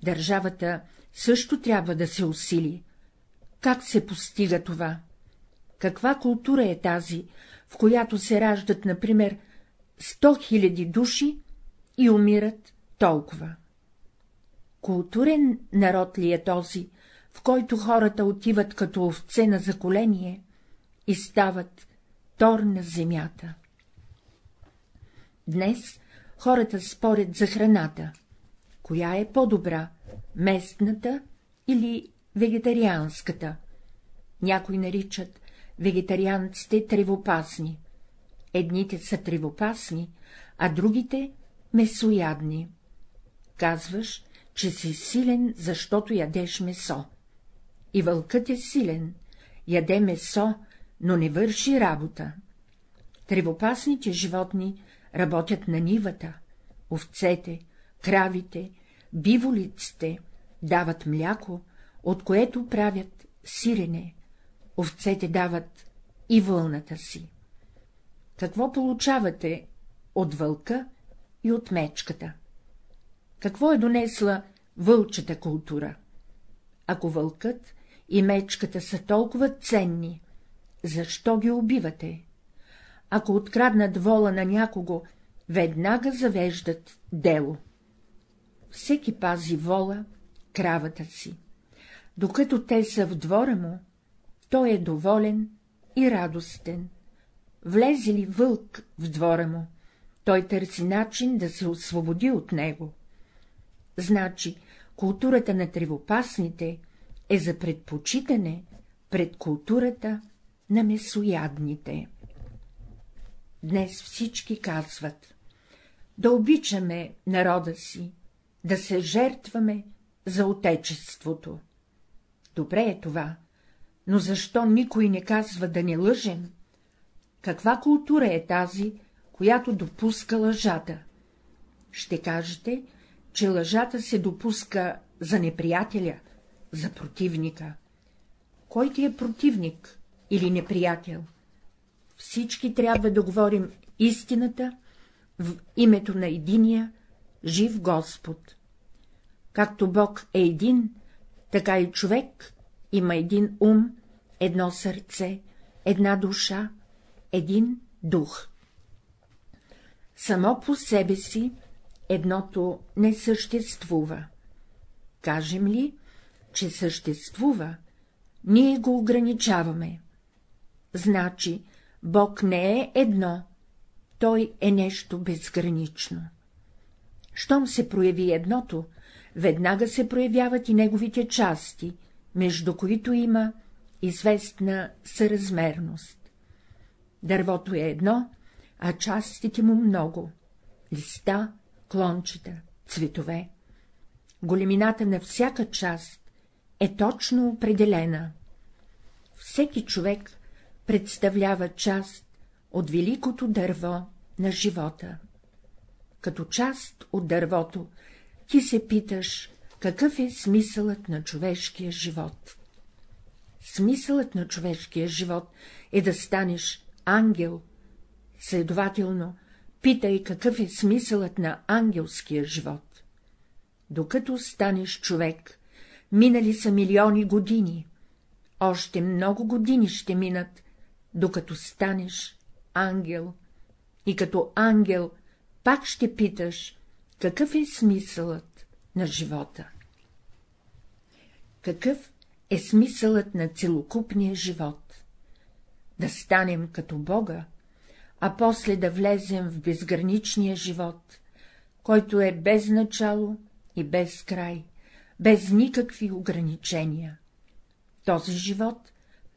Speaker 1: Държавата също трябва да се усили. Как се постига това? Каква култура е тази, в която се раждат, например, сто хиляди души и умират толкова? Културен народ ли е този, в който хората отиват като овце на заколение и стават тор на земята? Днес хората спорят за храната. Коя е по-добра — местната или вегетарианската? Някои наричат вегетарианците тревопасни. Едните са тревопасни, а другите — месоядни. Казваш, че си силен, защото ядеш месо. И вълкът е силен, яде месо, но не върши работа. Тревопасните животни работят на нивата, овцете, кравите, биволиците дават мляко, от което правят сирене, овцете дават и вълната си. Какво получавате от вълка и от мечката? Какво е донесла вълчата култура? Ако вълкът и мечката са толкова ценни, защо ги убивате? Ако откраднат вола на някого, веднага завеждат дело. Всеки пази вола, кравата си. Докато те са в двора му, той е доволен и радостен. Влезе ли вълк в двора му, той търси начин да се освободи от него. Значи, културата на тревопасните е за предпочитане пред културата на месоядните. Днес всички казват да обичаме народа си, да се жертваме за отечеството. Добре е това, но защо никой не казва да не лъжем? Каква култура е тази, която допуска лъжата? Ще кажете, че лъжата се допуска за неприятеля, за противника. Кой ти е противник или неприятел? Всички трябва да говорим истината в името на единия, жив Господ. Както Бог е един, така и човек има един ум, едно сърце, една душа, един дух. Само по себе си едното не съществува. Кажем ли, че съществува, ние го ограничаваме. Значи, Бог не е едно, той е нещо безгранично. Щом се прояви едното, веднага се проявяват и неговите части, между които има известна съразмерност. Дървото е едно, а частите му много — листа, клончета, цветове. Големината на всяка част е точно определена. Всеки човек представлява част от великото дърво на живота. Като част от дървото ти се питаш, какъв е смисълът на човешкия живот. Смисълът на човешкия живот е да станеш ангел, следователно, питай какъв е смисълът на ангелския живот. Докато станеш човек, минали са милиони години, още много години ще минат, докато станеш ангел, и като ангел пак ще питаш, какъв е смисълът на живота. Какъв е смисълът на целокупния живот? Да станем като Бога, а после да влезем в безграничния живот, който е без начало и без край, без никакви ограничения. Този живот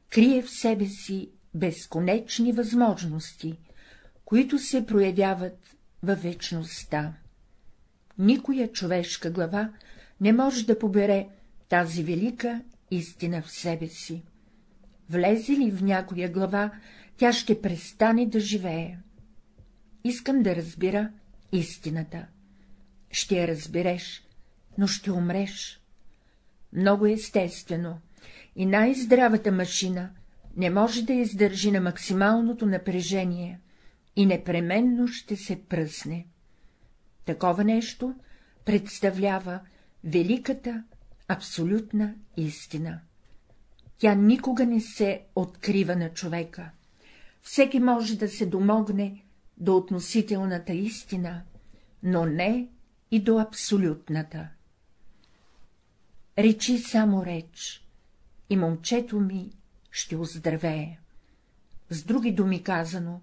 Speaker 1: крие в себе си безконечни възможности, които се проявяват във вечността. Никоя човешка глава не може да побере тази велика истина в себе си. Влезе ли в някоя глава, тя ще престане да живее. Искам да разбира истината. Ще я разбереш, но ще умреш. Много естествено, и най-здравата машина не може да издържи на максималното напрежение и непременно ще се пръсне. Такова нещо представлява великата, абсолютна истина. Тя никога не се открива на човека. Всеки може да се домогне до относителната истина, но не и до абсолютната. Речи само реч, и момчето ми ще оздравее. С други думи казано,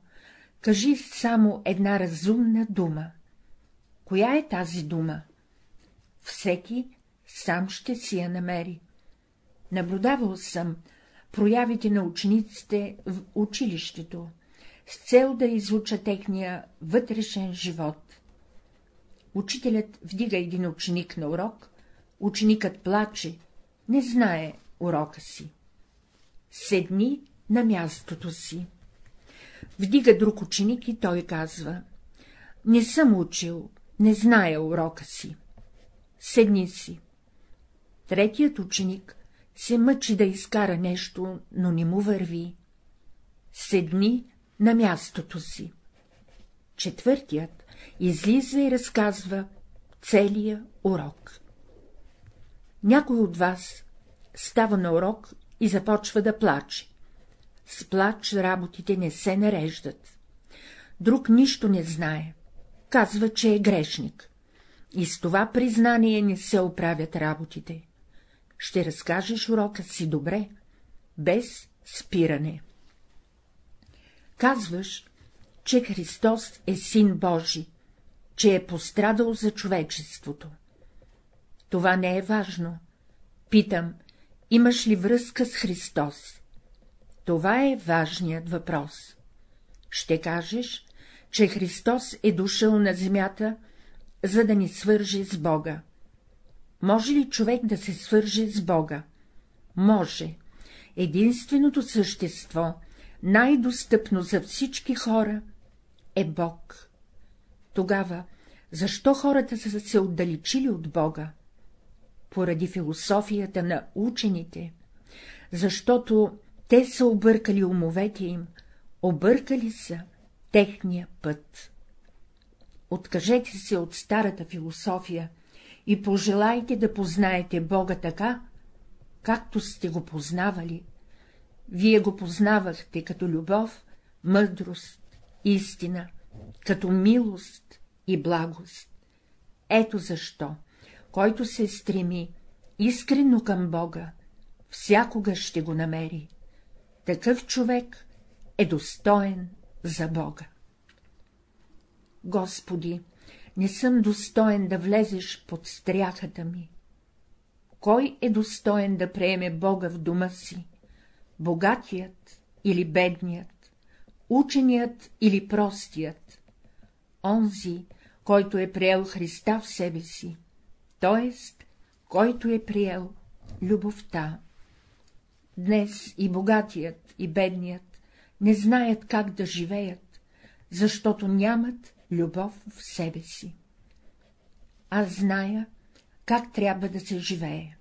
Speaker 1: кажи само една разумна дума. Коя е тази дума? Всеки сам ще си я намери. Наблюдавал съм проявите на учениците в училището, с цел да изуча техния вътрешен живот. Учителят вдига един ученик на урок, ученикът плаче, не знае урока си. Седни на мястото си. Вдига друг ученик и той казва — не съм учил, не зная урока си. Седни си. Третият ученик се мъчи да изкара нещо, но не му върви. Седни на мястото си. Четвъртият излиза и разказва целия урок. Някой от вас става на урок и започва да плаче. С плач работите не се нареждат. Друг нищо не знае. Казва, че е грешник. И с това признание не се оправят работите. Ще разкажеш урока си добре, без спиране. Казваш, че Христос е Син Божий, че е пострадал за човечеството. Това не е важно. Питам, имаш ли връзка с Христос? Това е важният въпрос. Ще кажеш, че Христос е дошъл на земята, за да ни свърже с Бога. Може ли човек да се свърже с Бога? Може. Единственото същество, най-достъпно за всички хора, е Бог. Тогава, защо хората са се отдалечили от Бога? Поради философията на учените, защото те са объркали умовете им, объркали са техния път. Откажете се от старата философия и пожелайте да познаете Бога така, както сте го познавали. Вие го познавахте като любов, мъдрост, истина, като милост и благост. Ето защо, който се стреми искрено към Бога, всякога ще го намери. Такъв човек е достоен за Бога. Господи, не съм достоен да влезеш под стряхата ми. Кой е достоен да приеме Бога в дома си? Богатият или бедният? Ученият или простият? Онзи, който е приел Христа в себе си, т.е. който е приел любовта. Днес и богатият, и бедният не знаят как да живеят, защото нямат любов в себе си. Аз зная, как трябва да се живее.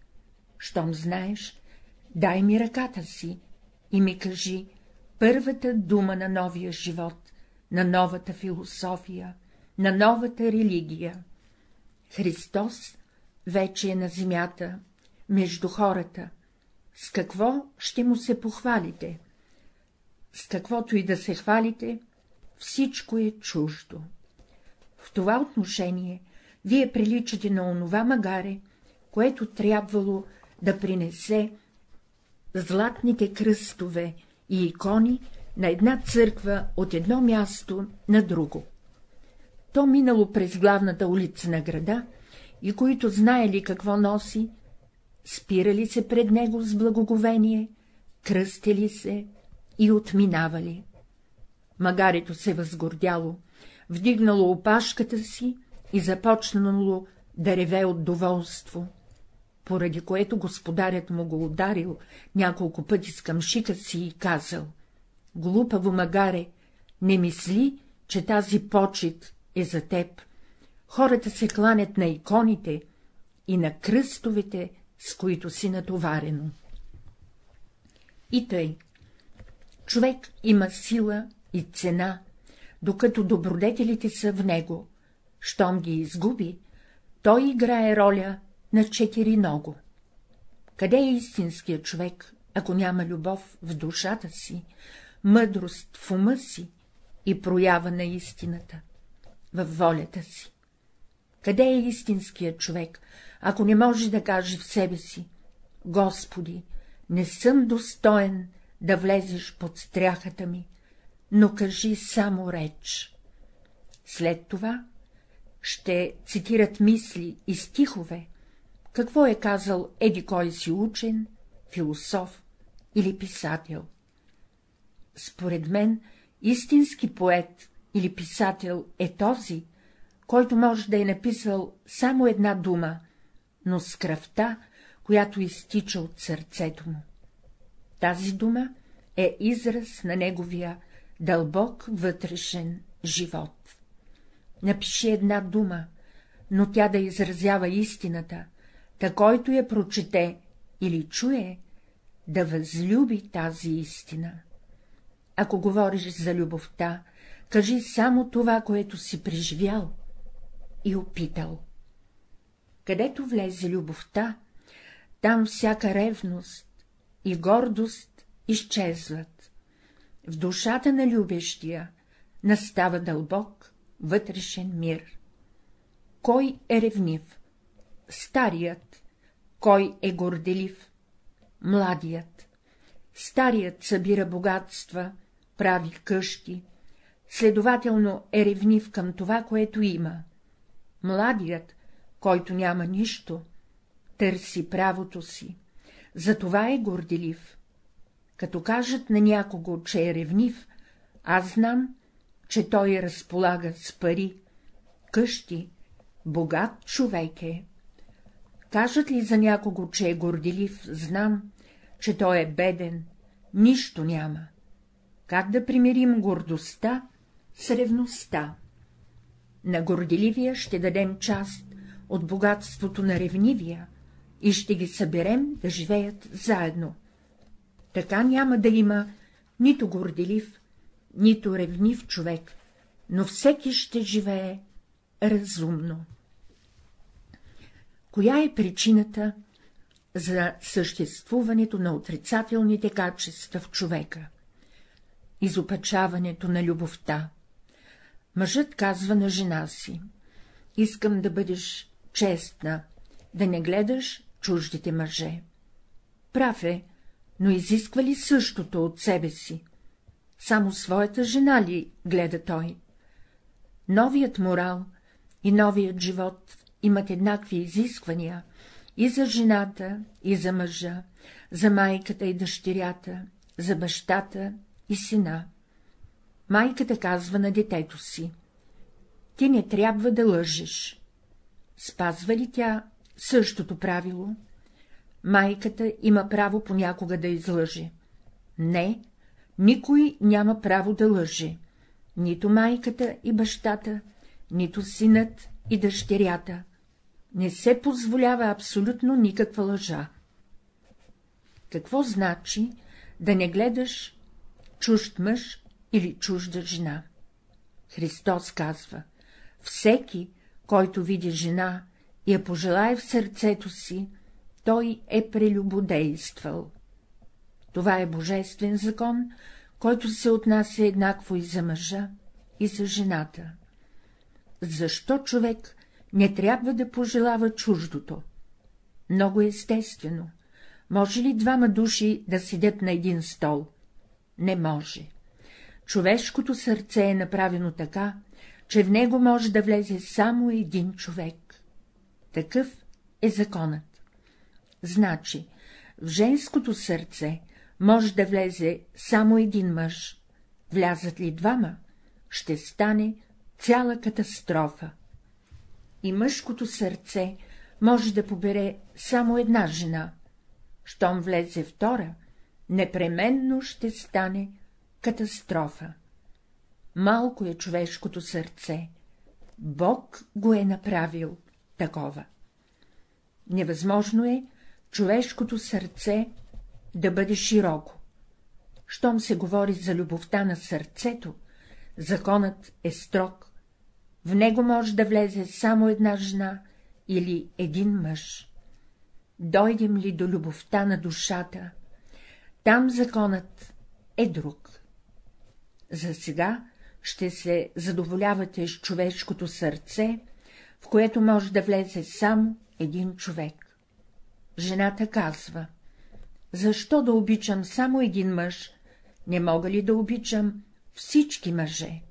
Speaker 1: Щом знаеш, дай ми ръката си и ми кажи първата дума на новия живот, на новата философия, на новата религия. Христос вече е на земята, между хората. С какво ще му се похвалите? С каквото и да се хвалите, всичко е чуждо. В това отношение вие приличате на онова магаре, което трябвало да принесе златните кръстове и икони на една църква от едно място на друго. То минало през главната улица на града и които знаели какво носи, спирали се пред него с благоговение, кръстили се и отминавали. Магарето се възгордяло, вдигнало опашката си и започнало да реве от доволство, поради което господарят му го ударил няколко пъти с къмшика си и казал — глупаво магаре, не мисли, че тази почет е за теб. Хората се кланят на иконите и на кръстовете, с които си натоварено. И тъй. Човек има сила и цена, докато добродетелите са в него. Щом ги изгуби, той играе роля на четири ногу. Къде е истинският човек, ако няма любов в душата си, мъдрост в ума си и проява на истината, във волята си? Къде е истинският човек, ако не може да каже в себе си — Господи, не съм достоен да влезеш под стряхата ми, но кажи само реч. След това ще цитират мисли и стихове, какво е казал еди кой си учен, философ или писател. Според мен, истински поет или писател е този, който може да е написал само една дума, но с кръвта, която изтича от сърцето му. Тази дума е израз на неговия дълбок вътрешен живот. Напиши една дума, но тя да изразява истината, та който я прочете или чуе, да възлюби тази истина. Ако говориш за любовта, кажи само това, което си преживял и опитал. Където влезе любовта, там всяка ревност и гордост изчезват. В душата на любещия настава дълбок вътрешен мир. Кой е ревнив? Старият. Кой е горделив? Младият. Старият събира богатства, прави къщи, следователно е ревнив към това, което има. Младият, който няма нищо, търси правото си, затова е горделив. Като кажат на някого, че е ревнив, аз знам, че той разполага с пари, къщи, богат човек е. Кажат ли за някого, че е горделив, знам, че той е беден, нищо няма. Как да примирим гордостта с ревността? На горделивия ще дадем част от богатството на ревнивия и ще ги съберем да живеят заедно. Така няма да има нито горделив, нито ревнив човек, но всеки ще живее разумно. Коя е причината за съществуването на отрицателните качества в човека? Изопачаването на любовта. Мъжът казва на жена си — искам да бъдеш честна, да не гледаш чуждите мъже. Прав е, но изисква ли същото от себе си? Само своята жена ли гледа той? Новият морал и новият живот имат еднакви изисквания и за жената, и за мъжа, за майката и дъщерята, за бащата и сина. Майката казва на детето си — ти не трябва да лъжеш. Спазва ли тя същото правило? Майката има право понякога да излъже. Не, никой няма право да лъже. Нито майката и бащата, нито синът и дъщерята. Не се позволява абсолютно никаква лъжа. Какво значи да не гледаш чужд мъж или чужда жена? Христос казва, всеки, който види жена и я пожелае в сърцето си, той е прелюбодействал. Това е божествен закон, който се отнася еднакво и за мъжа, и за жената. Защо човек не трябва да пожелава чуждото? Много естествено. Може ли двама души да седят на един стол? Не може. Човешкото сърце е направено така, че в него може да влезе само един човек. Такъв е законът. Значи, в женското сърце може да влезе само един мъж, влязат ли двама, ще стане цяла катастрофа. И мъжкото сърце може да побере само една жена, щом влезе втора, непременно ще стане катастрофа. Малко е човешкото сърце, Бог го е направил такова. Невъзможно е човешкото сърце да бъде широко. Щом се говори за любовта на сърцето, законът е строг. В него може да влезе само една жена или един мъж. Дойдем ли до любовта на душата, там законът е друг. За сега ще се задоволявате с човешкото сърце, в което може да влезе само един човек. Жената казва — защо да обичам само един мъж, не мога ли да обичам всички мъже?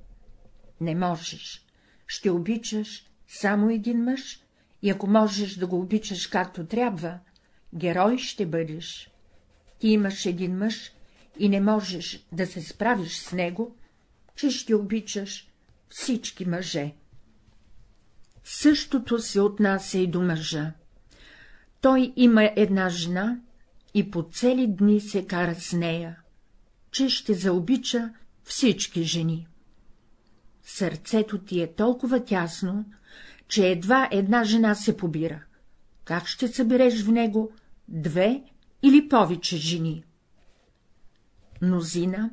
Speaker 1: Не можеш, ще обичаш само един мъж, и ако можеш да го обичаш както трябва, герой ще бъдеш. Ти имаш един мъж и не можеш да се справиш с него, че ще обичаш всички мъже. Същото се отнася и до мъжа. Той има една жена и по цели дни се кара с нея, че ще заобича всички жени. Сърцето ти е толкова тясно, че едва една жена се побира. Как ще събереш в него две или повече жени? Мнозина,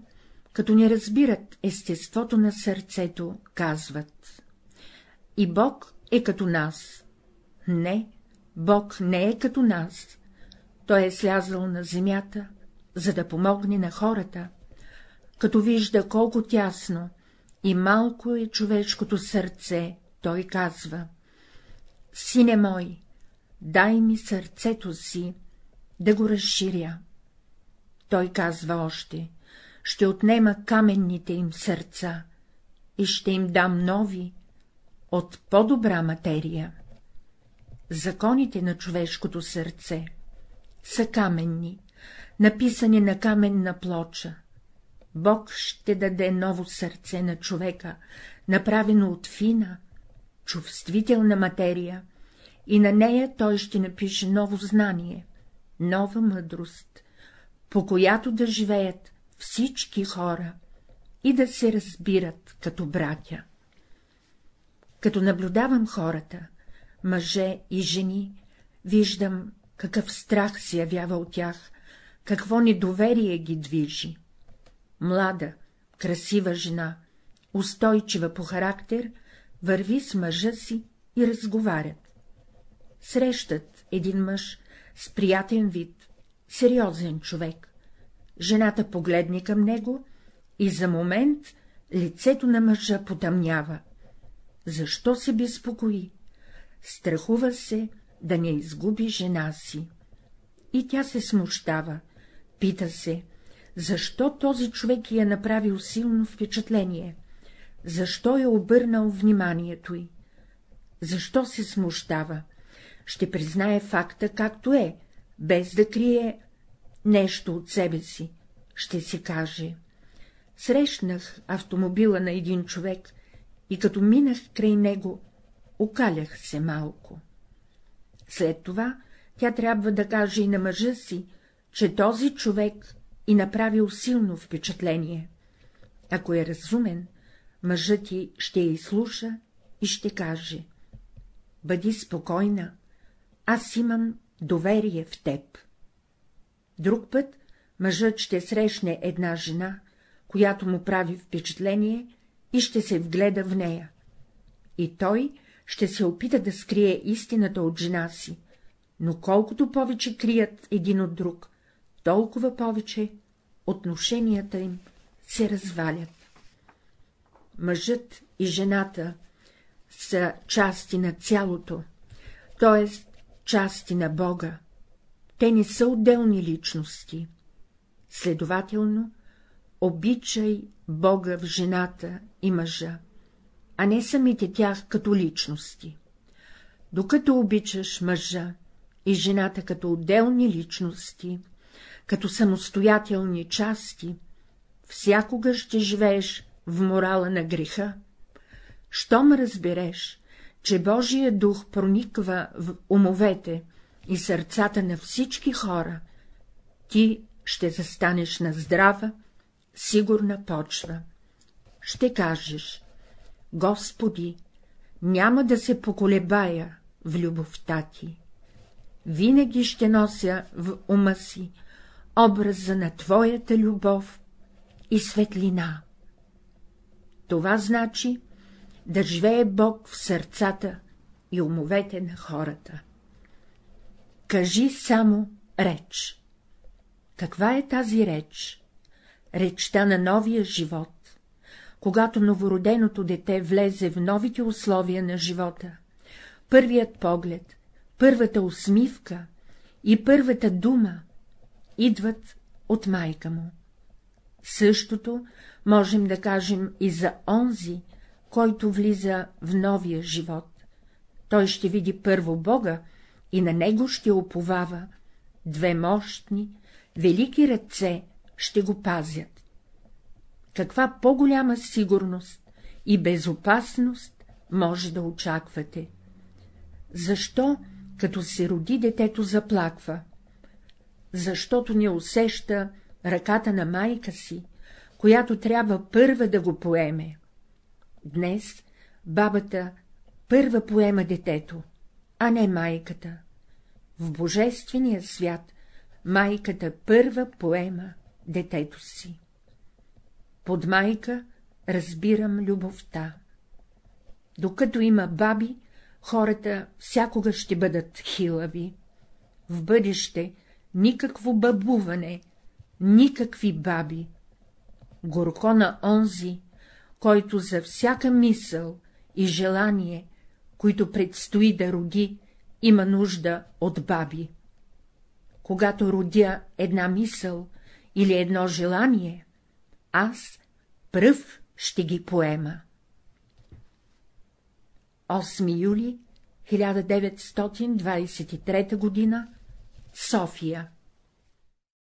Speaker 1: като не разбират естеството на сърцето, казват. И Бог е като нас. Не, Бог не е като нас. Той е слязал на земята, за да помогне на хората, като вижда колко тясно и малко е човешкото сърце, той казва — Сине мой, дай ми сърцето си, да го разширя. Той казва още — ще отнема каменните им сърца и ще им дам нови, от по-добра материя. Законите на човешкото сърце са каменни, написани на каменна плоча. Бог ще даде ново сърце на човека, направено от фина, чувствителна материя, и на нея той ще напише ново знание, нова мъдрост, по която да живеят всички хора и да се разбират като братя. Като наблюдавам хората, мъже и жени, виждам какъв страх се явява от тях, какво недоверие ги движи. Млада, красива жена, устойчива по характер, върви с мъжа си и разговарят. Срещат един мъж с приятен вид, сериозен човек. Жената погледне към него и за момент лицето на мъжа потъмнява. Защо се безпокои? Страхува се да не изгуби жена си. И тя се смущава, пита се, защо този човек я е направил силно впечатление, защо е обърнал вниманието й, защо се смущава, ще признае факта както е, без да крие нещо от себе си, ще си каже. Срещнах автомобила на един човек и като минах край него, окалях се малко. След това тя трябва да каже и на мъжа си, че този човек и направил силно впечатление. Ако е разумен, мъжът ти ще я изслуша и ще каже — бъди спокойна, аз имам доверие в теб. Друг път мъжът ще срещне една жена, която му прави впечатление и ще се вгледа в нея. И той ще се опита да скрие истината от жена си, но колкото повече крият един от друг, толкова повече отношенията им се развалят. Мъжът и жената са части на цялото, т.е. части на Бога. Те не са отделни личности. Следователно, обичай Бога в жената и мъжа, а не самите тях като личности. Докато обичаш мъжа и жената като отделни личности, като самостоятелни части, всякога ще живееш в морала на греха. Щом разбереш, че Божия дух прониква в умовете и сърцата на всички хора, ти ще застанеш на здрава, сигурна почва. Ще кажеш, Господи, няма да се поколебая в любовта ти. Винаги ще нося в ума си образа на Твоята любов и светлина. Това значи да живее Бог в сърцата и умовете на хората. Кажи само реч. Каква е тази реч? Речта на новия живот, когато новороденото дете влезе в новите условия на живота, първият поглед, първата усмивка и първата дума идват от майка му. Същото можем да кажем и за онзи, който влиза в новия живот, той ще види първо Бога и на него ще оповава, две мощни, велики ръце ще го пазят. Каква по-голяма сигурност и безопасност може да очаквате? Защо, като се роди, детето заплаква? Защото не усеща ръката на майка си, която трябва първа да го поеме. Днес бабата първа поема детето, а не майката. В божествения свят майката първа поема детето си. Под майка разбирам любовта. Докато има баби, хората всякога ще бъдат хилави. В бъдеще никакво бабуване, никакви баби. Горко на онзи, който за всяка мисъл и желание, които предстои да роди, има нужда от баби. Когато родя една мисъл или едно желание, аз пръв ще ги поема. 8 юли 1923 г. София